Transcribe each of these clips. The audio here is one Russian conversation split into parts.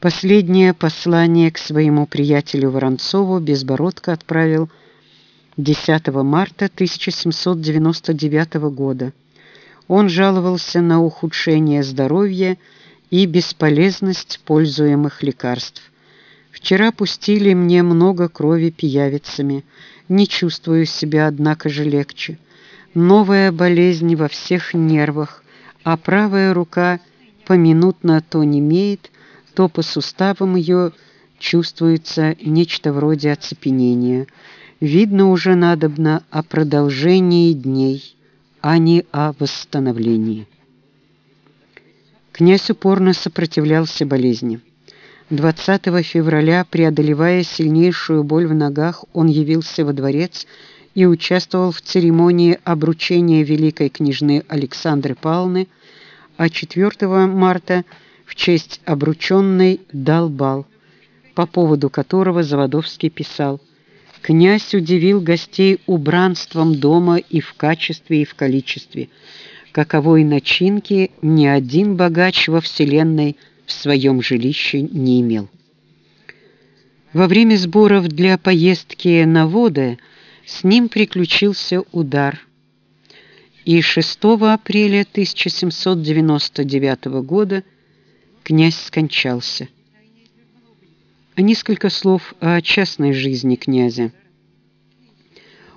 Последнее послание к своему приятелю Воронцову Безбородко отправил 10 марта 1799 года. Он жаловался на ухудшение здоровья и бесполезность пользуемых лекарств. Вчера пустили мне много крови пиявицами. Не чувствую себя, однако же, легче. Новая болезнь во всех нервах, а правая рука поминутно то немеет, то по суставам ее чувствуется нечто вроде оцепенения. Видно уже надобно о продолжении дней, а не о восстановлении. Князь упорно сопротивлялся болезни. 20 февраля, преодолевая сильнейшую боль в ногах, он явился во дворец и участвовал в церемонии обручения великой княжны Александры Павловны, а 4 марта – в честь обрученной дал бал, по поводу которого Заводовский писал «Князь удивил гостей убранством дома и в качестве, и в количестве. Каковой начинки ни один богач во вселенной в своем жилище не имел». Во время сборов для поездки на воды с ним приключился удар. И 6 апреля 1799 года – князь скончался. Несколько слов о частной жизни князя.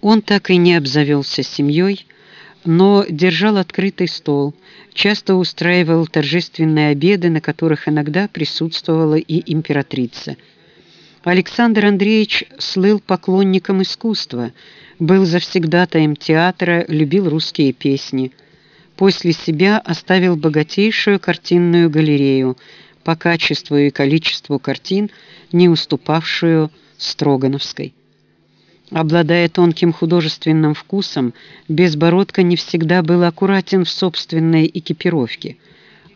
Он так и не обзавелся семьей, но держал открытый стол, часто устраивал торжественные обеды, на которых иногда присутствовала и императрица. Александр Андреевич слыл поклонником искусства, был завсегдатаем театра, любил русские песни – после себя оставил богатейшую картинную галерею, по качеству и количеству картин, не уступавшую Строгановской. Обладая тонким художественным вкусом, Безбородко не всегда был аккуратен в собственной экипировке.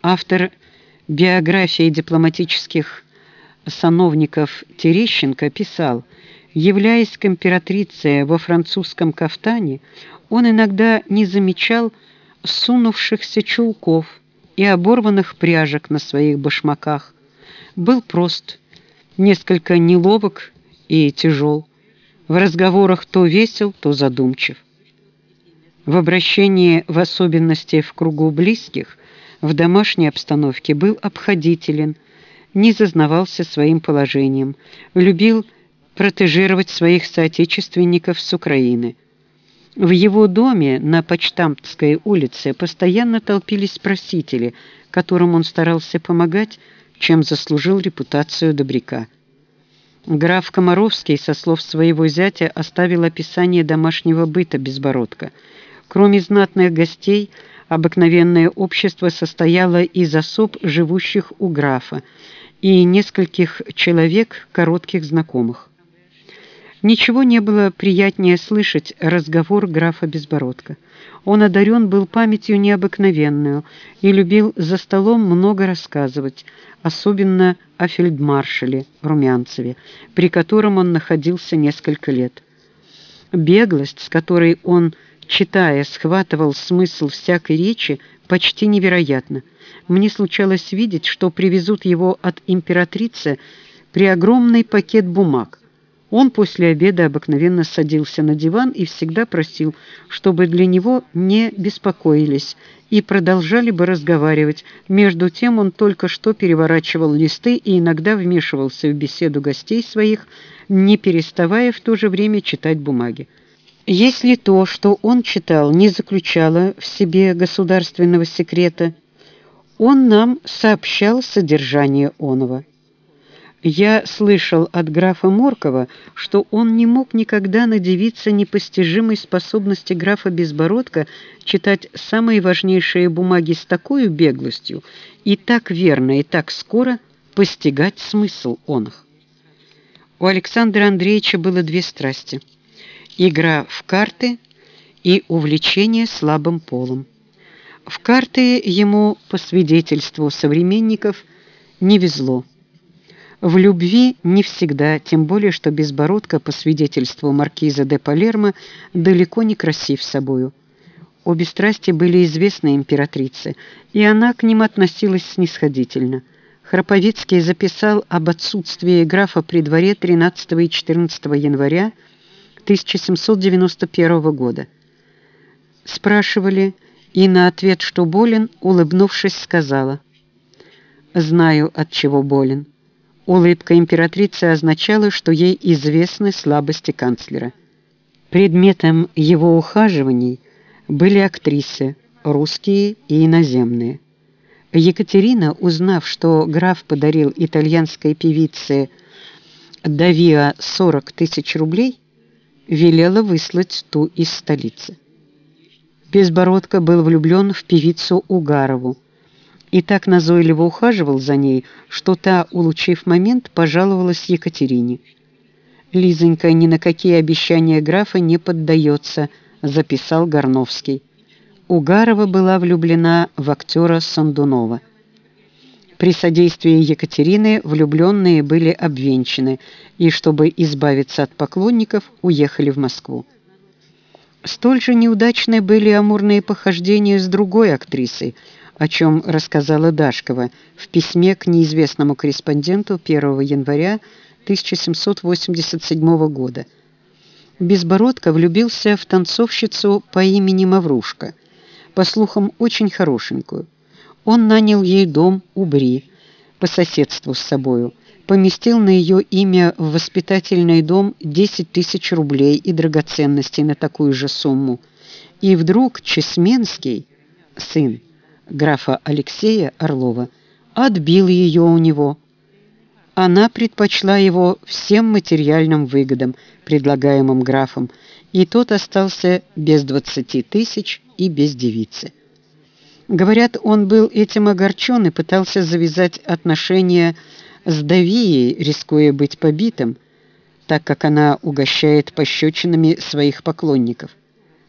Автор биографии дипломатических сановников Терещенко писал, являясь к императрице во французском кафтане, он иногда не замечал, сунувшихся чулков и оборванных пряжек на своих башмаках. Был прост, несколько неловок и тяжел. В разговорах то весел, то задумчив. В обращении, в особенности в кругу близких, в домашней обстановке был обходителен, не зазнавался своим положением, любил протежировать своих соотечественников с Украины – в его доме на Почтамтской улице постоянно толпились просители, которым он старался помогать, чем заслужил репутацию добряка. Граф Комаровский, со слов своего зятя, оставил описание домашнего быта Безбородка. Кроме знатных гостей, обыкновенное общество состояло из особ, живущих у графа, и нескольких человек, коротких знакомых. Ничего не было приятнее слышать разговор графа Безбородка. Он одарен был памятью необыкновенную и любил за столом много рассказывать, особенно о фельдмаршале Румянцеве, при котором он находился несколько лет. Беглость, с которой он, читая, схватывал смысл всякой речи, почти невероятна. Мне случалось видеть, что привезут его от императрицы при огромный пакет бумаг, он после обеда обыкновенно садился на диван и всегда просил, чтобы для него не беспокоились и продолжали бы разговаривать. Между тем он только что переворачивал листы и иногда вмешивался в беседу гостей своих, не переставая в то же время читать бумаги. Если то, что он читал, не заключало в себе государственного секрета, он нам сообщал содержание оного. Я слышал от графа Моркова, что он не мог никогда надевиться непостижимой способности графа Безбородка читать самые важнейшие бумаги с такой беглостью и так верно и так скоро постигать смысл оных. У Александра Андреевича было две страсти – игра в карты и увлечение слабым полом. В карты ему, по свидетельству современников, не везло. В любви не всегда, тем более, что Безбородко, по свидетельству маркиза де Палермо, далеко не красив собою. Обе страсти были известны императрице, и она к ним относилась снисходительно. Храповицкий записал об отсутствии графа при дворе 13 и 14 января 1791 года. Спрашивали, и на ответ, что болен, улыбнувшись, сказала «Знаю, от чего болен». Улыбка императрицы означала, что ей известны слабости канцлера. Предметом его ухаживаний были актрисы, русские и иноземные. Екатерина, узнав, что граф подарил итальянской певице Давиа 40 тысяч рублей, велела выслать ту из столицы. Безбородко был влюблен в певицу Угарову и так назойливо ухаживал за ней, что та, улучив момент, пожаловалась Екатерине. «Лизонька ни на какие обещания графа не поддается», — записал Горновский. Угарова была влюблена в актера Сандунова. При содействии Екатерины влюбленные были обвенчаны и, чтобы избавиться от поклонников, уехали в Москву. Столь же неудачны были амурные похождения с другой актрисой, о чем рассказала Дашкова в письме к неизвестному корреспонденту 1 января 1787 года. Безбородко влюбился в танцовщицу по имени Маврушка – по слухам, очень хорошенькую. Он нанял ей дом у Бри, по соседству с собою, поместил на ее имя в воспитательный дом 10 тысяч рублей и драгоценностей на такую же сумму. И вдруг Чесменский, сын графа Алексея Орлова, отбил ее у него. Она предпочла его всем материальным выгодам, предлагаемым графом, и тот остался без 20 тысяч и без девицы. Говорят, он был этим огорчен и пытался завязать отношения с Давией, рискуя быть побитым, так как она угощает пощечинами своих поклонников.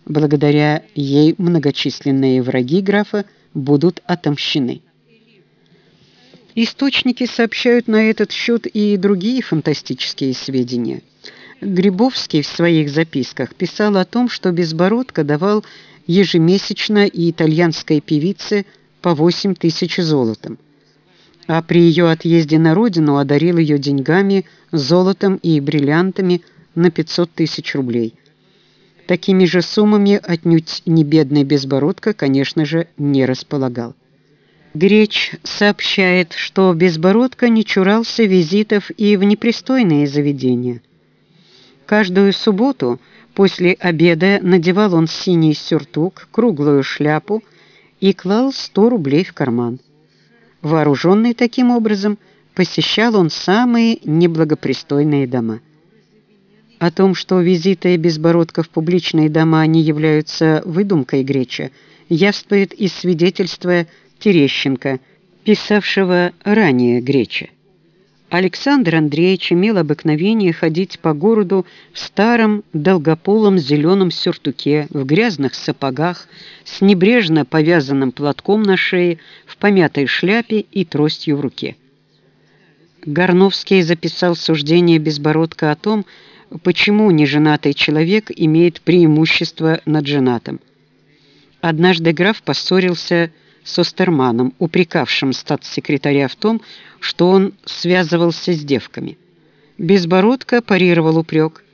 Благодаря ей многочисленные враги графа будут отомщены. Источники сообщают на этот счет и другие фантастические сведения. Грибовский в своих записках писал о том, что Безбородко давал ежемесячно и итальянской певице по 8 тысяч золотом, а при ее отъезде на родину одарил ее деньгами, золотом и бриллиантами на 500 тысяч рублей. Такими же суммами отнюдь не бедный Безбородко, конечно же, не располагал. Греч сообщает, что Безбородко не чурался визитов и в непристойные заведения. Каждую субботу После обеда надевал он синий сюртук, круглую шляпу и клал 100 рублей в карман. Вооруженный таким образом, посещал он самые неблагопристойные дома. О том, что визиты Безбородка в публичные дома не являются выдумкой Греча, явствует из свидетельства Терещенко, писавшего ранее Греча. Александр Андреевич имел обыкновение ходить по городу в старом долгополом зеленом сюртуке, в грязных сапогах, с небрежно повязанным платком на шее, в помятой шляпе и тростью в руке. Горновский записал суждение Безбородка о том, почему неженатый человек имеет преимущество над женатым. Однажды граф поссорился с Остерманом, упрекавшим статс-секретаря в том, что он связывался с девками. Безбородко парировал упрек.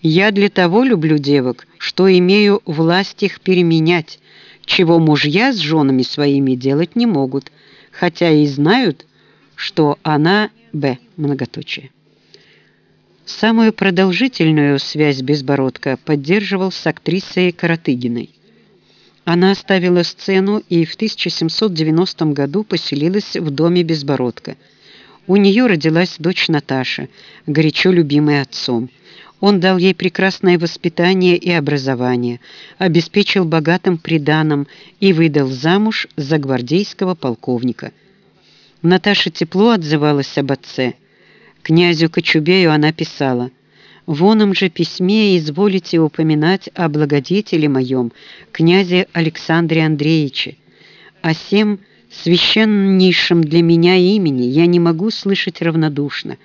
«Я для того люблю девок, что имею власть их переменять, чего мужья с женами своими делать не могут, хотя и знают, что она Б. Многоточие». Самую продолжительную связь Безбородко поддерживал с актрисой Каратыгиной. Она оставила сцену и в 1790 году поселилась в доме Безбородка. У нее родилась дочь Наташа, горячо любимая отцом. Он дал ей прекрасное воспитание и образование, обеспечил богатым приданым и выдал замуж за гвардейского полковника. Наташа тепло отзывалась об отце. Князю Кочубею она писала – в оном же письме изволите упоминать о благодетеле моем, князе Александре Андреевиче. О сем священнейшем для меня имени я не могу слышать равнодушно,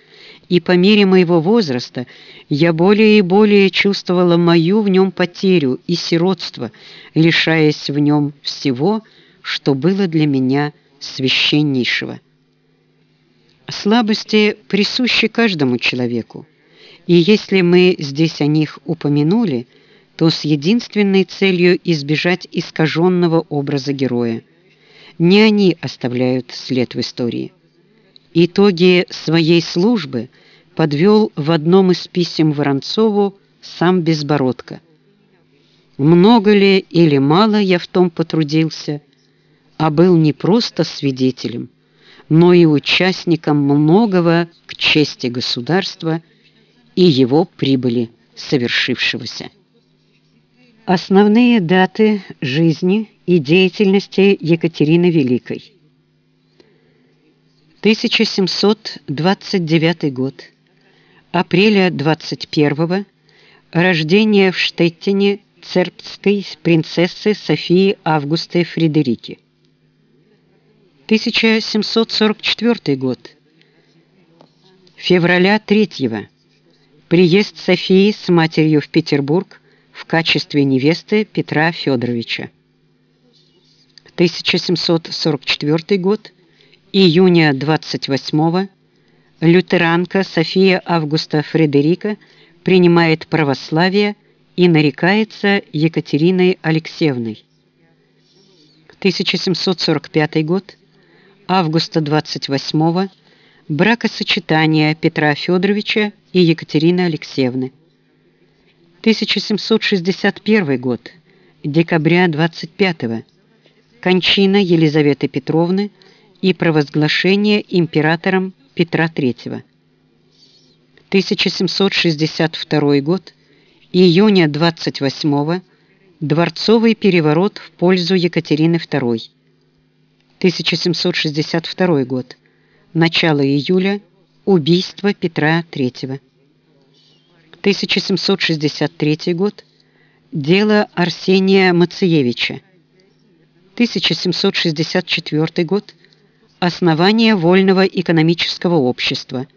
и по мере моего возраста я более и более чувствовала мою в нем потерю и сиротство, лишаясь в нем всего, что было для меня священнейшего. Слабости присущи каждому человеку, и если мы здесь о них упомянули, то с единственной целью избежать искаженного образа героя. Не они оставляют след в истории. Итоги своей службы подвел в одном из писем Воронцову сам Безбородко. Много ли или мало я в том потрудился, а был не просто свидетелем, но и участником многого к чести государства и его прибыли совершившегося. Основные даты жизни и деятельности Екатерины Великой. 1729 год. Апреля 21 рождение в Штеттине цербской принцессы Софии Августы Фредерики. 1744 год. Февраля 3 приезд Софии с матерью в Петербург в качестве невесты Петра Федоровича. 1744 год. Июня 28 лютеранка София Августа Фредерика принимает православие и нарекается Екатериной Алексеевной. 1745 год августа 28-го бракосочетание Петра Федоровича и Екатерины Алексеевны. 1761 год, декабря 25-го, кончина Елизаветы Петровны и провозглашение императором Петра III. 1762 год, июня 28-го, дворцовый переворот в пользу Екатерины II. 1762 год. Начало июля. Убийство Петра III. 1763 год. Дело Арсения Мациевича. 1764 год. Основание Вольного экономического общества.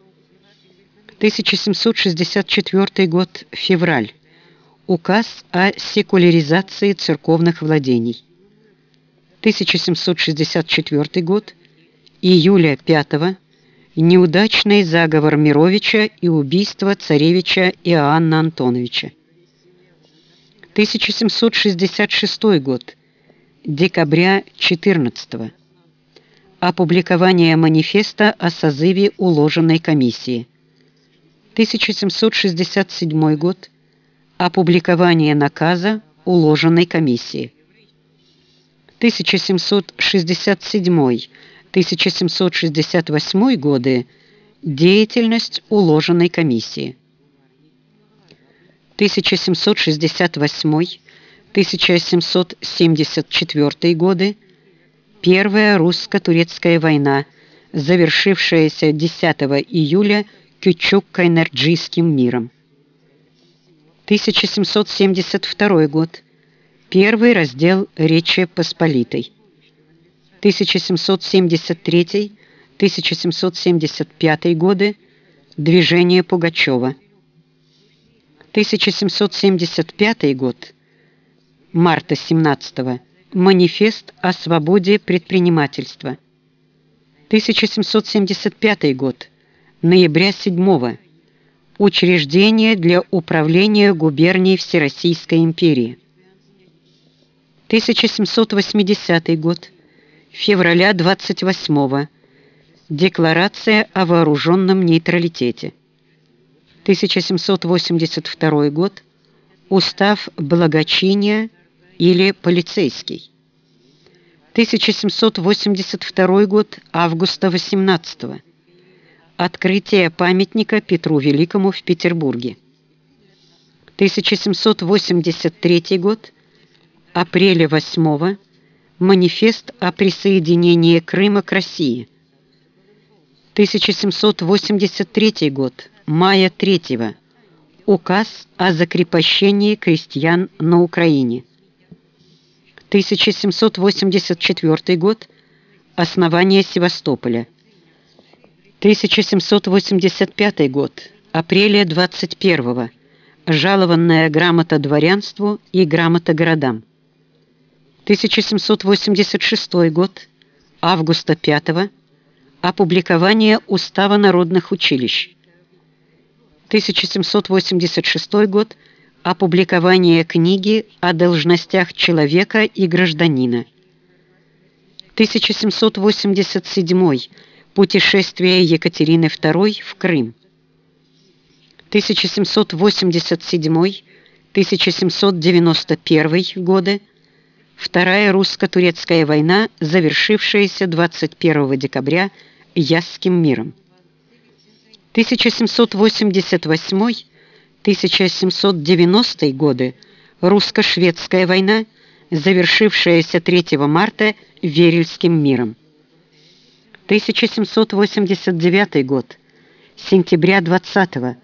1764 год. Февраль. Указ о секуляризации церковных владений. 1764 год, июля 5 неудачный заговор Мировича и убийство царевича Иоанна Антоновича. 1766 год, декабря 14 опубликование манифеста о созыве уложенной комиссии. 1767 год, опубликование наказа уложенной комиссии. 1767-1768 годы деятельность уложенной комиссии. 1768-1774 годы Первая русско-турецкая война, завершившаяся 10 июля Кючук-Кайнерджийским миром. 1772 год Первый раздел Речи Посполитой. 1773-1775 годы. Движение Пугачева. 1775 год. Марта 17 -го. Манифест о свободе предпринимательства. 1775 год. Ноября 7 -го. Учреждение для управления губернией Всероссийской империи. 1780 год. Февраля 28 -го. Декларация о вооруженном нейтралитете. 1782 год. Устав благочиния или полицейский. 1782 год. Августа 18 -го. Открытие памятника Петру Великому в Петербурге. 1783 год апреля 8 манифест о присоединении Крыма к России. 1783 год, мая 3 указ о закрепощении крестьян на Украине. 1784 год, основание Севастополя. 1785 год, апреля 21 жалованная грамота дворянству и грамота городам. 1786 год, августа 5 Опубликование Устава народных училищ. 1786 год. Опубликование книги о должностях человека и гражданина. 1787. Путешествие Екатерины II в Крым. 1787-1791 годы. Вторая русско-турецкая война, завершившаяся 21 декабря Ясским миром. 1788-1790 годы русско-шведская война, завершившаяся 3 марта Верельским миром. 1789 год, сентября 20 -го,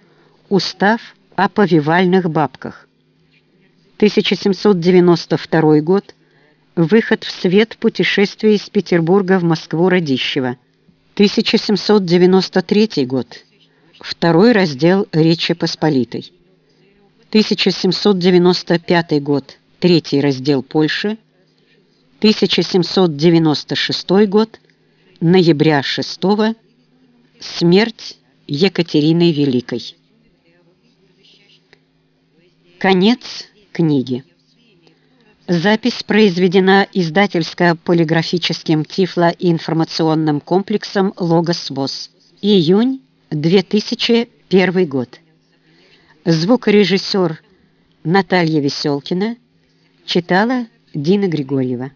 Устав о повивальных бабках. 1792 год, выход в свет путешествия из Петербурга в Москву Радищева. 1793 год, второй раздел Речи Посполитой. 1795 год, третий раздел Польши. 1796 год, ноября 6 смерть Екатерины Великой. Конец книги. Запись произведена издательско-полиграфическим тифло-информационным комплексом «Логос ВОЗ». Июнь 2001 год. Звукорежиссер Наталья Веселкина читала Дина Григорьева.